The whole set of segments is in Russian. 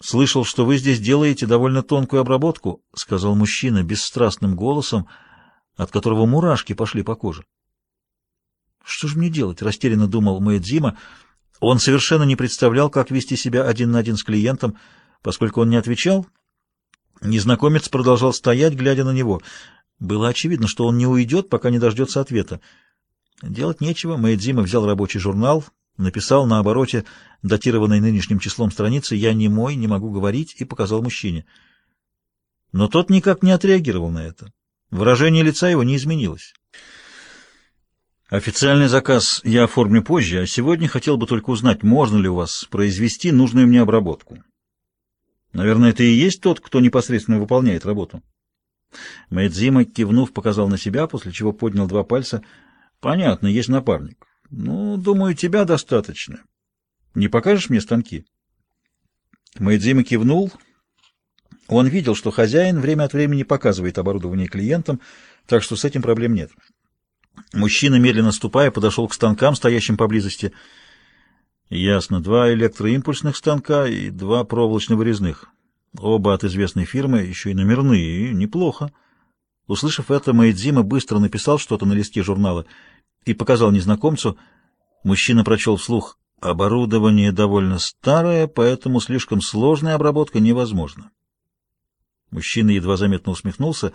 «Слышал, что вы здесь делаете довольно тонкую обработку», — сказал мужчина бесстрастным голосом, от которого мурашки пошли по коже. «Что же мне делать?» — растерянно думал Мэйдзима. Он совершенно не представлял, как вести себя один на один с клиентом, поскольку он не отвечал. Незнакомец продолжал стоять, глядя на него. Было очевидно, что он не уйдет, пока не дождется ответа. Делать нечего. Мэйдзима взял рабочий журнал, написал на обороте, датированной нынешним числом страницы «Я не мой, не могу говорить» и показал мужчине. Но тот никак не отреагировал на это. Выражение лица его не изменилось. «Официальный заказ я оформлю позже, а сегодня хотел бы только узнать, можно ли у вас произвести нужную мне обработку. Наверное, это и есть тот, кто непосредственно выполняет работу». Мэйдзима, кивнув, показал на себя, после чего поднял два пальца. «Понятно, есть напарник. Ну, думаю, тебя достаточно. Не покажешь мне станки?» Мэйдзима кивнул. Он видел, что хозяин время от времени показывает оборудование клиентам, так что с этим проблем нет. Мужчина, медленно ступая, подошел к станкам, стоящим поблизости. Ясно, два электроимпульсных станка и два проволочно-вырезных. Оба от известной фирмы, еще и номерные, неплохо. Услышав это, Мэйдзима быстро написал что-то на листе журнала и показал незнакомцу. Мужчина прочел вслух «Оборудование довольно старое, поэтому слишком сложная обработка невозможна». Мужчина едва заметно усмехнулся.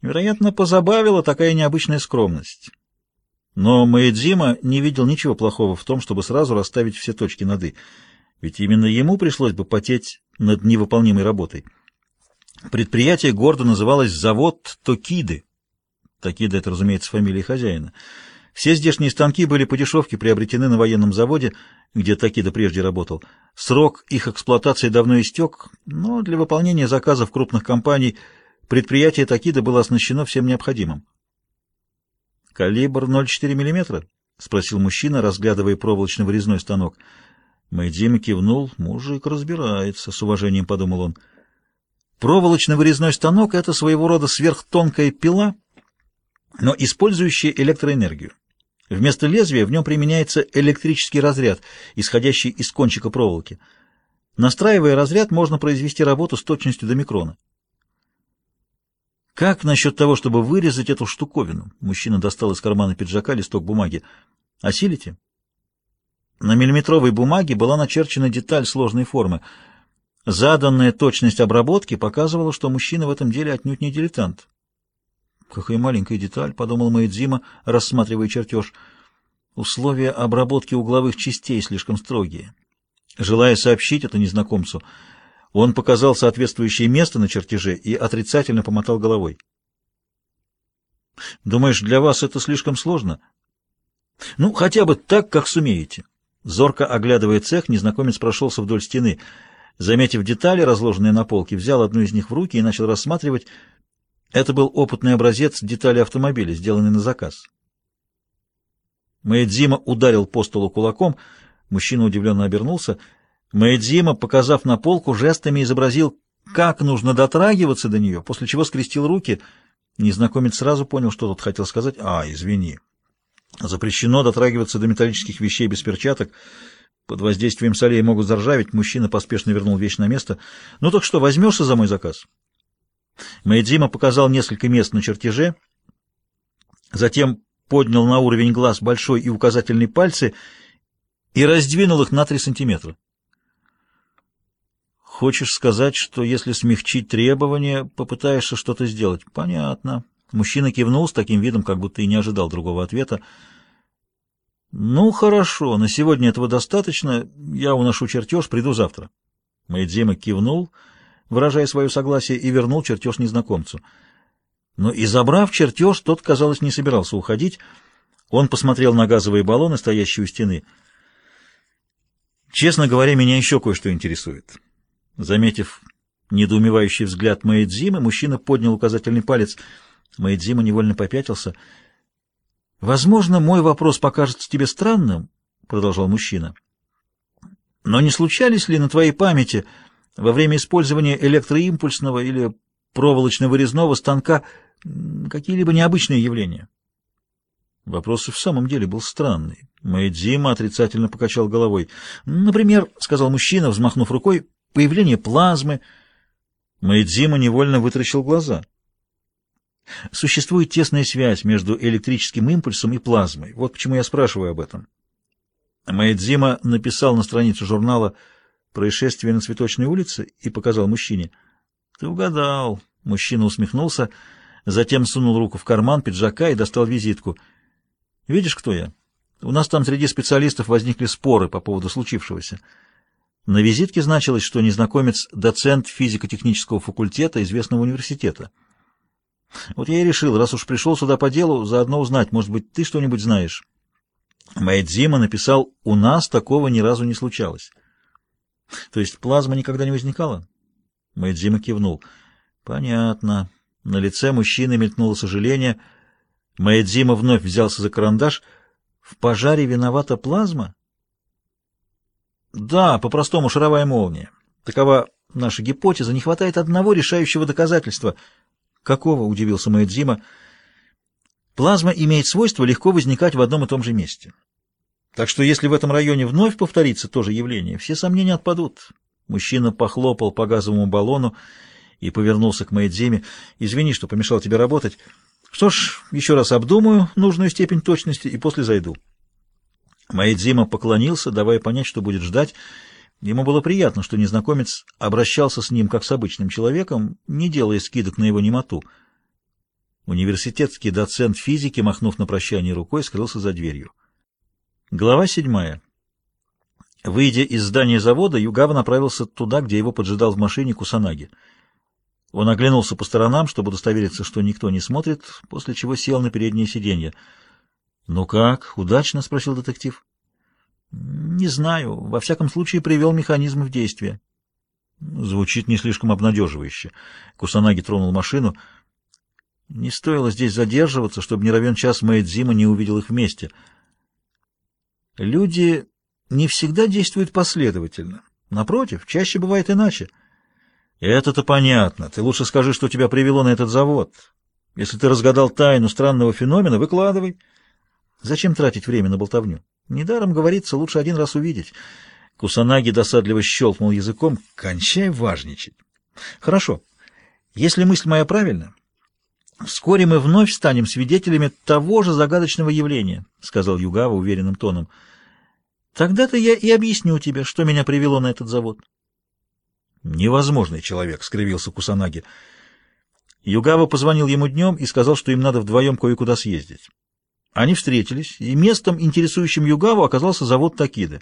Вероятно, позабавила такая необычная скромность. Но Маэдзима не видел ничего плохого в том, чтобы сразу расставить все точки над «и», ведь именно ему пришлось бы потеть над невыполнимой работой. Предприятие гордо называлось «Завод Токиды». Токида — это, разумеется, фамилия хозяина. Все здешние станки были по дешевке приобретены на военном заводе, где Токида прежде работал. Срок их эксплуатации давно истек, но для выполнения заказов крупных компаний предприятие Токида было оснащено всем необходимым. «Калибр 0,4 мм?» — спросил мужчина, разглядывая проволочно-вырезной станок. Мэйдзима кивнул. «Мужик разбирается», — с уважением подумал он. Проволочно-вырезной станок — это своего рода сверхтонкая пила, но использующая электроэнергию. Вместо лезвия в нем применяется электрический разряд, исходящий из кончика проволоки. Настраивая разряд, можно произвести работу с точностью до микрона. «Как насчет того, чтобы вырезать эту штуковину?» Мужчина достал из кармана пиджака листок бумаги. «Осилите?» На миллиметровой бумаге была начерчена деталь сложной формы. Заданная точность обработки показывала, что мужчина в этом деле отнюдь не дилетант. «Какая маленькая деталь», — подумал Маэдзима, рассматривая чертеж. «Условия обработки угловых частей слишком строгие». Желая сообщить это незнакомцу, он показал соответствующее место на чертеже и отрицательно помотал головой. «Думаешь, для вас это слишком сложно?» «Ну, хотя бы так, как сумеете». Зорко оглядывая цех, незнакомец прошелся вдоль стены. Заметив детали, разложенные на полке, взял одну из них в руки и начал рассматривать, это был опытный образец детали автомобиля, сделанный на заказ. Мэйдзима ударил по столу кулаком. Мужчина удивленно обернулся. Мэйдзима, показав на полку, жестами изобразил, как нужно дотрагиваться до нее, после чего скрестил руки. Незнакомец сразу понял, что тот хотел сказать. «А, извини. Запрещено дотрагиваться до металлических вещей без перчаток. Под воздействием солей могут заржаветь». Мужчина поспешно вернул вещь на место. «Ну так что, возьмешься за мой заказ?» Мэйдзима показал несколько мест на чертеже, затем поднял на уровень глаз большой и указательный пальцы и раздвинул их на три сантиметра. Хочешь сказать, что если смягчить требования, попытаешься что-то сделать? Понятно. Мужчина кивнул с таким видом, как будто и не ожидал другого ответа. Ну, хорошо, на сегодня этого достаточно. Я уношу чертеж, приду завтра. Мэйдзима кивнул выражая свое согласие, и вернул чертеж незнакомцу. Но и забрав чертеж, тот, казалось, не собирался уходить. Он посмотрел на газовые баллоны, стоящие у стены. «Честно говоря, меня еще кое-что интересует». Заметив недоумевающий взгляд Мэйдзимы, мужчина поднял указательный палец. Мэйдзима невольно попятился. «Возможно, мой вопрос покажется тебе странным», — продолжал мужчина. «Но не случались ли на твоей памяти во время использования электроимпульсного или проволочно-вырезного станка какие-либо необычные явления? Вопрос в самом деле был странный. Мэйдзима отрицательно покачал головой. «Например, — сказал мужчина, взмахнув рукой, появление плазмы. Мэйдзима невольно вытаращил глаза. Существует тесная связь между электрическим импульсом и плазмой. Вот почему я спрашиваю об этом. Мэйдзима написал на странице журнала «Происшествие на Цветочной улице» и показал мужчине. «Ты угадал». Мужчина усмехнулся, затем сунул руку в карман пиджака и достал визитку. «Видишь, кто я? У нас там среди специалистов возникли споры по поводу случившегося. На визитке значилось, что незнакомец — доцент физико-технического факультета известного университета. Вот я и решил, раз уж пришел сюда по делу, заодно узнать, может быть, ты что-нибудь знаешь». Мэйдзима написал, у нас такого ни разу не случалось. То есть плазма никогда не возникала? Мэйдзима кивнул. Понятно. На лице мужчины мелькнуло сожаление. Мэйдзима вновь взялся за карандаш. В пожаре виновата плазма? Да, по-простому шаровая молния. Такова наша гипотеза. Не хватает одного решающего доказательства. Какого? Удивился Мэйдзима. Плазма имеет свойство легко возникать в одном и том же месте. Так что если в этом районе вновь повторится то же явление, все сомнения отпадут. Мужчина похлопал по газовому баллону и повернулся к Мэйдзиме. «Извини, что помешал тебе работать. Что ж, еще раз обдумаю нужную степень точности и после зайду». Мэйдзима поклонился, давая понять, что будет ждать. Ему было приятно, что незнакомец обращался с ним как с обычным человеком, не делая скидок на его немоту — Университетский доцент физики, махнув на прощание рукой, скрылся за дверью. Глава седьмая. Выйдя из здания завода, Югава направился туда, где его поджидал в машине Кусанаги. Он оглянулся по сторонам, чтобы удостовериться, что никто не смотрит, после чего сел на переднее сиденье. «Ну как, удачно?» — спросил детектив. «Не знаю. Во всяком случае, привел механизм в действие». Звучит не слишком обнадеживающе. Кусанаги тронул машину — не стоило здесь задерживаться, чтобы не равен час Мэйдзима не увидел их вместе. Люди не всегда действуют последовательно. Напротив, чаще бывает иначе. Это-то понятно. Ты лучше скажи, что тебя привело на этот завод. Если ты разгадал тайну странного феномена, выкладывай. Зачем тратить время на болтовню? Недаром говорится, лучше один раз увидеть. Кусанаги досадливо щелкнул языком. Кончай важничать. Хорошо. Если мысль моя правильна, «Вскоре мы вновь станем свидетелями того же загадочного явления», — сказал Югава уверенным тоном. «Тогда-то я и объясню тебе, что меня привело на этот завод». «Невозможный человек», — скривился Кусанаги. Югава позвонил ему днем и сказал, что им надо вдвоем кое-куда съездить. Они встретились, и местом, интересующим Югаву, оказался завод Такиды.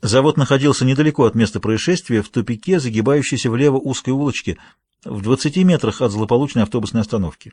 Завод находился недалеко от места происшествия, в тупике, загибающейся влево узкой улочке — в 20 метрах от злополучной автобусной остановки.